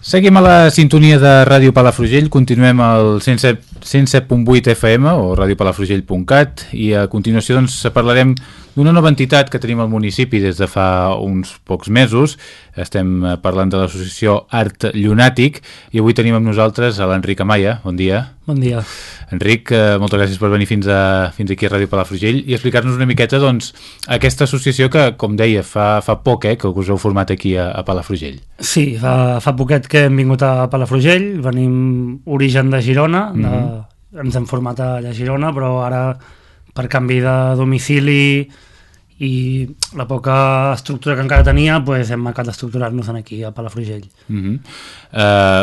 Seguim a la sintonia de Ràdio Palafrugell, continuem al 107.8 107 FM o radiopalafrugell.cat i a continuació doncs, parlarem d'una nova entitat que tenim al municipi des de fa uns pocs mesos. Estem eh, parlant de l'associació Art Llunàtic i avui tenim amb nosaltres a l'Enric Amaya. Bon dia. Bon dia. Enric, eh, moltes gràcies per venir fins, a, fins aquí a Ràdio Palafrugell i explicar-nos una miqueta doncs, aquesta associació que, com deia, fa, fa poc eh, que us heu format aquí a, a Palafrugell. Sí, fa, fa poquet que hem vingut a Palafrugell, venim origen de Girona, mm -hmm. de, ens hem format a Girona, però ara per canvi de domicili i la poca estructura que encara tenia pues, hem acabat d'estructurar-nos aquí a Palafrugell uh -huh.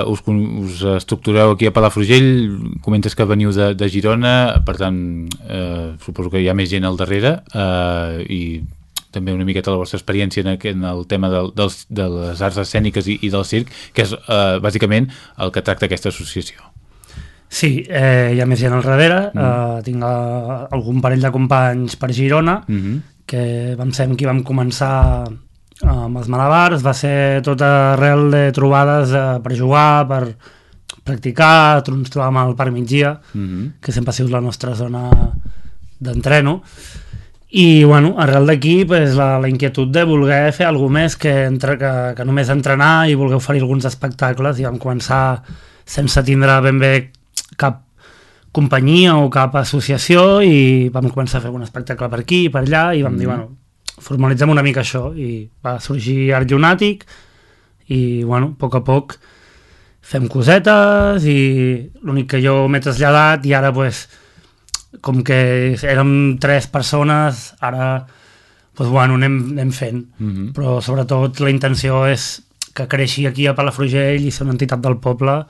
uh, us, us estructureu aquí a Palafrugell comentes que veniu de, de Girona per tant uh, suposo que hi ha més gent al darrere uh, i també una miqueta la vostra experiència en, en el tema del, dels, de les arts escèniques i, i del circ, que és uh, bàsicament el que tracta aquesta associació. Sí, eh, hi ha més gent al darrere, mm. eh, tinc uh, algun parell de companys per Girona, mm -hmm que vam ser amb qui vam començar eh, amb els malabars, va ser tot arrel de trobades eh, per jugar, per practicar, ens trobàvem al Parc Migdia, mm -hmm. que sempre ha sigut la nostra zona d'entreno, i bueno, arrel d'aquí pues, la, la inquietud de voler fer alguna més que, entre, que, que només entrenar i voler oferir alguns espectacles. I vam començar sense tindre ben bé cap companyia o cap associació i vam començar a fer un espectacle per aquí i per allà i vam mm. dir, bueno, formalitzem una mica això i va sorgir Art Llunàtic i, bueno, a poc a poc fem cosetes i l'únic que jo m'he traslladat i ara, pues, com que érem tres persones, ara, pues, bueno, anem, anem fent. Mm -hmm. Però, sobretot, la intenció és que creixi aquí a Palafrugell i ser una entitat del poble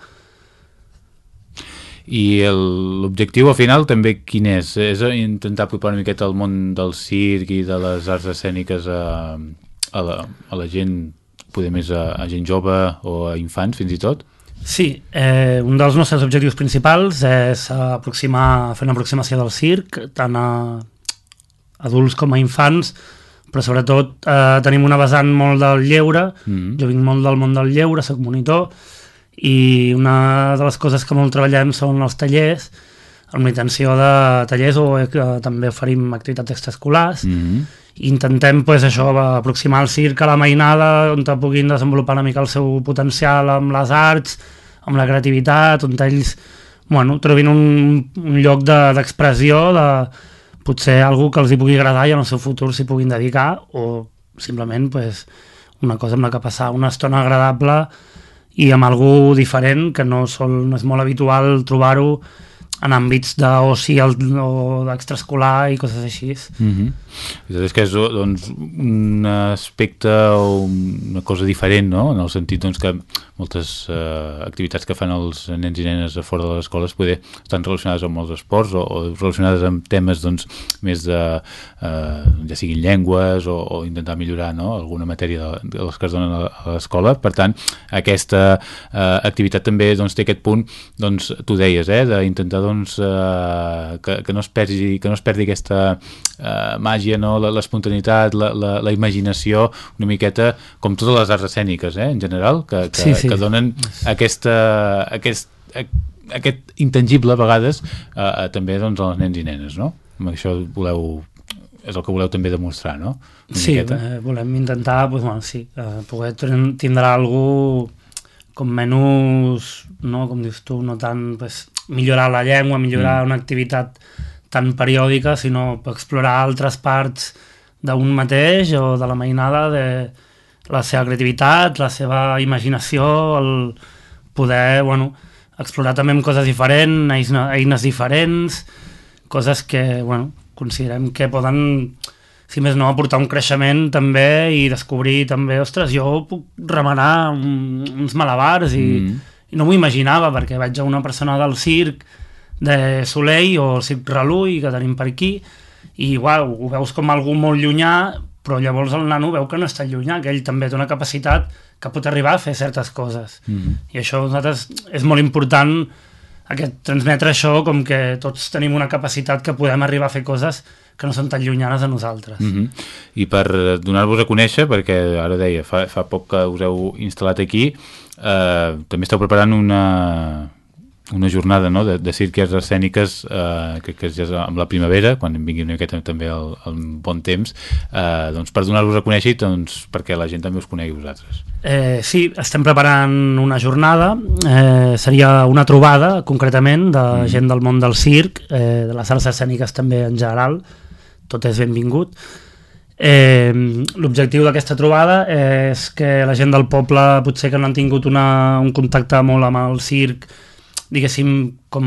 i l'objectiu al final també quin és? És intentar apropar una miqueta al món del circ i de les arts escèniques a, a, la, a la gent, poder més a, a gent jove o a infants fins i tot? Sí, eh, un dels nostres objectius principals és aproximar, fer una aproximació del circ, tant a adults com a infants, però sobretot eh, tenim una vessant molt del lleure, mm -hmm. jo vinc molt del món del lleure, soc monitor, i una de les coses que molt treballem són els tallers, amb la intenció de tallers o eh, també oferim activitats extraescolars, mm -hmm. intentem pues, això, aproximar el circ a la mainada, on puguin desenvolupar una mica el seu potencial amb les arts, amb la creativitat, on ells bueno, trobin un, un lloc d'expressió, de, de potser algú que els hi pugui agradar i en el seu futur s'hi puguin dedicar, o simplement pues, una cosa amb la que passar una estona agradable i amb algú diferent, que no, sol, no és molt habitual trobar-ho en àmbits d'oci o d'extraescolar i coses així. Mm -hmm. És que és doncs, un aspecte o una cosa diferent, no? en el sentit doncs, que moltes eh, activitats que fan els nens i nenes a fora de les escoles poder estan relacionades amb els esports o, o relacionades amb temes doncs, més de, eh, ja siguin llengües o, o intentar millorar no? alguna matèria de, de les que es donen a, l'escola. Per tant, aquesta eh, activitat també doncs, té aquest punt, doncs, tu deies, eh, d'intentar doncs, eh, que, que, no es perdi, que no es perdi aquesta eh, màgia, no? l'espontaneïtat, la, la, la imaginació, una miqueta com totes les arts escèniques, eh, en general, que, que, sí, sí. Que donen aquesta, aquest, aquest intangible a vegades eh, també doncs, als nens i nenes, no? Amb això voleu és el que voleu també demostrar, no? Una sí, eh, volem intentar, pues, bueno, sí, eh, poder tindre algú com menys, no, com dius tu, no tant pues, millorar la llengua, millorar mm. una activitat tan periòdica, sinó explorar altres parts d'un mateix o de la mainada, de la seva creativitat, la seva imaginació, el poder, bueno, explorar també amb coses diferents, eines diferents, coses que, bueno, considerem que poden si més no, aportar un creixement també i descobrir també, ostres, jo puc remenar un, uns malabars i, mm. i no m'ho imaginava perquè vaig a una persona del circ de Soleil o el circ Reluy que tenim per aquí i uau, ho veus com algú molt llunyà però llavors el nano veu que no està llunyà, que ell també té una capacitat que pot arribar a fer certes coses. Mm -hmm. I això nosaltres és molt important aquest, transmetre això com que tots tenim una capacitat que podem arribar a fer coses que no són tan llunyanes a nosaltres. Mm -hmm. I per donar-vos a conèixer, perquè ara deia, fa, fa poc que us heu instal·lat aquí, eh, també esteu preparant una, una jornada no? de, de cirques escèniques eh, que, que és amb la primavera, quan vingui una miqueta també el, el bon temps, eh, doncs per donar-vos a conèixer doncs, perquè la gent també us conegui vosaltres. Eh, sí, estem preparant una jornada, eh, seria una trobada concretament de mm. gent del món del circ, eh, de les arts escèniques també en general, tot és benvingut. Eh, L'objectiu d'aquesta trobada és que la gent del poble potser que no han tingut una, un contacte molt amb el circ diguéssim, com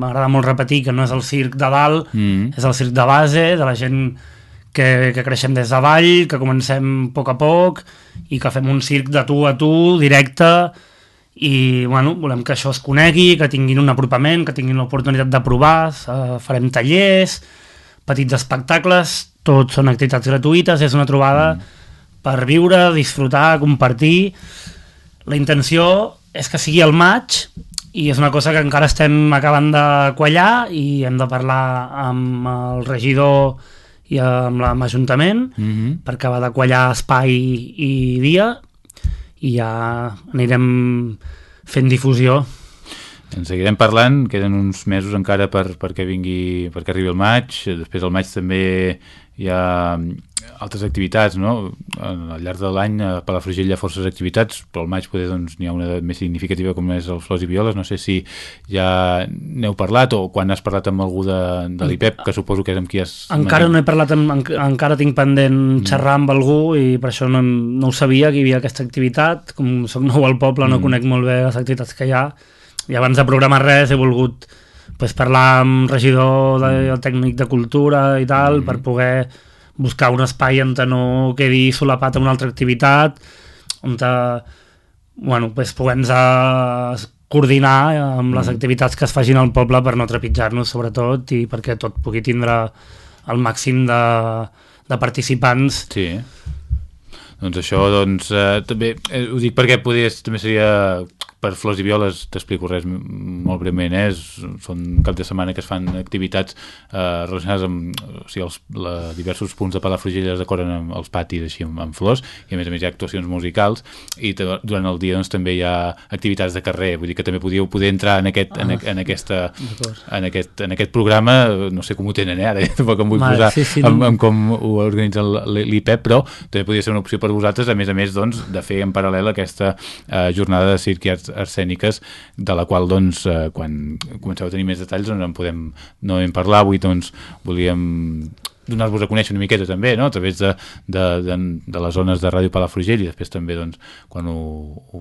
m'agrada molt repetir, que no és el circ de dalt, mm. és el circ de base, de la gent que, que creixem des de vall, que comencem a poc a poc i que fem un circ de tu a tu, directe, i bueno, volem que això es conegui, que tinguin un apropament, que tinguin l'oportunitat de provar, uh, farem tallers, petits espectacles, tots són activitats gratuïtes, és una trobada mm. per viure, disfrutar, compartir. La intenció és que sigui el maig i és una cosa que encara estem acabant de quallar i hem de parlar amb el regidor i amb l'Ajuntament mm -hmm. per acabar de quallar espai i dia i ja anirem fent difusió en seguirem parlant, queden uns mesos encara per, perquè vingui, perquè arribi el maig, després el maig també hi ha altres activitats, no? Al llarg de l'any a Palafrugell hi ha forces activitats, però al maig poder doncs n'hi ha una més significativa com és el Flors i Violes, no sé si ja n'heu parlat o quan has parlat amb algú de, de l'IPEP, que suposo que és amb qui has... Encara no he parlat, amb, en, encara tinc pendent mm. xerrar amb algú i per això no, no ho sabia que hi havia aquesta activitat, com soc nou al poble no mm. conec molt bé les activitats que hi ha i abans de programar res he volgut pues, parlar amb regidor de, mm. tècnic de cultura i tal mm. per poder buscar un espai on no quedi solapat amb una altra activitat, on te, bueno, pues, puguem coordinar amb les mm. activitats que es facin al poble per no trepitjar-nos sobretot i perquè tot pugui tindre el màxim de, de participants. Sí. Doncs això, doncs, eh, també, eh, ho dic perquè podries, també seria per Flors i Violes t'explico res molt breument, eh? són cap de setmana que es fan activitats eh, relacionades amb o sigui, els la, diversos punts de Palafrugell es decoren amb els patis així amb, amb flors i a més a més hi ha actuacions musicals i durant el dia doncs, també hi ha activitats de carrer, vull dir que també podíeu poder entrar en aquest, ah, en, en, aquesta, en, aquest, en aquest programa, no sé com ho tenen eh? ara, tampoc em vull Mal, posar sí, sí, amb, amb com ho organitza l'IPEP, però també podria ser una opció per vosaltres, a més a més doncs, de fer en paral·lel aquesta eh, jornada de circ i arts escèniques de la qual doncs eh, quan comenceu a tenir més detalls doncs en podem no en parlar avui doncs volíem donar-vos a conèixer una miqueta també, no? a través de, de, de, de les zones de Ràdio Palafrugell i després també doncs, quan ho, ho,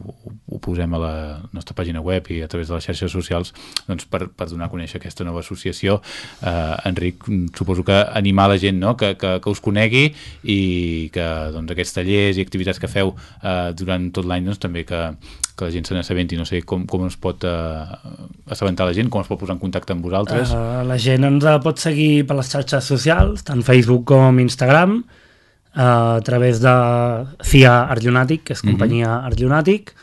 ho posem a la nostra pàgina web i a través de les xarxes socials doncs, per, per donar a conèixer aquesta nova associació. Eh, Enric, suposo que animar la gent no? que, que, que us conegui i que doncs, aquests tallers i activitats que feu eh, durant tot l'any doncs, també que, que la gent se n'assabenti, no sé com, com es pot uh, assabentar la gent, com es pot posar en contacte amb vosaltres. Uh, la gent ens pot seguir per les xarxes socials, tant Facebook com Instagram, uh, a través de CIA Art Lunatic, que és mhm. companyia uh -huh. Art Lunatic,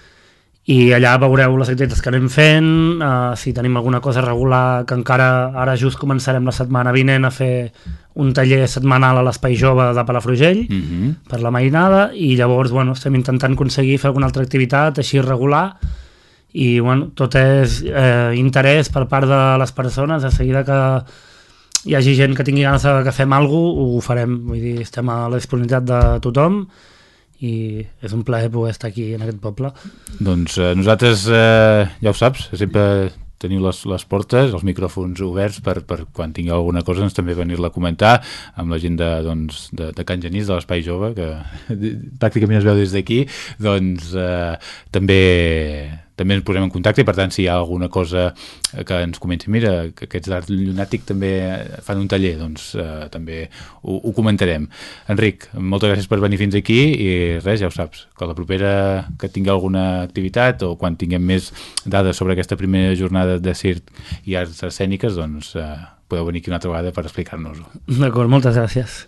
i allà veureu les activitats que anem fent, uh, si tenim alguna cosa regular, que encara ara just començarem la setmana vinent a fer un taller setmanal a l'Espai Jove de Palafrugell uh mhm. -huh. per la mainada i llavors bueno, estem intentant aconseguir fer alguna altra activitat així regular i bueno, tot és eh, interès per part de les persones a seguida que hi hagi gent que tingui ganes de que fem alguna cosa, ho farem, vull dir, estem a la disponibilitat de tothom i és un plaer poder estar aquí en aquest poble. Doncs eh, nosaltres, eh, ja ho saps, sempre teniu les, les portes, els micròfons oberts per, per quan tingueu alguna cosa doncs, també venir-la a comentar amb la gent de, doncs, de, de Can Genís, de l'Espai Jove, que pràcticament es veu des d'aquí, doncs eh, també també ens posem en contacte i per tant si hi ha alguna cosa que ens comenti, mira, que aquests d'art llunàtic també fan un taller, doncs eh, també ho, ho comentarem. Enric, moltes gràcies per venir fins aquí i res, ja ho saps, que la propera que tingui alguna activitat o quan tinguem més dades sobre aquesta primera jornada de circ i arts escèniques, doncs eh, podeu venir aquí una altra vegada per explicar-nos-ho. D'acord, moltes gràcies.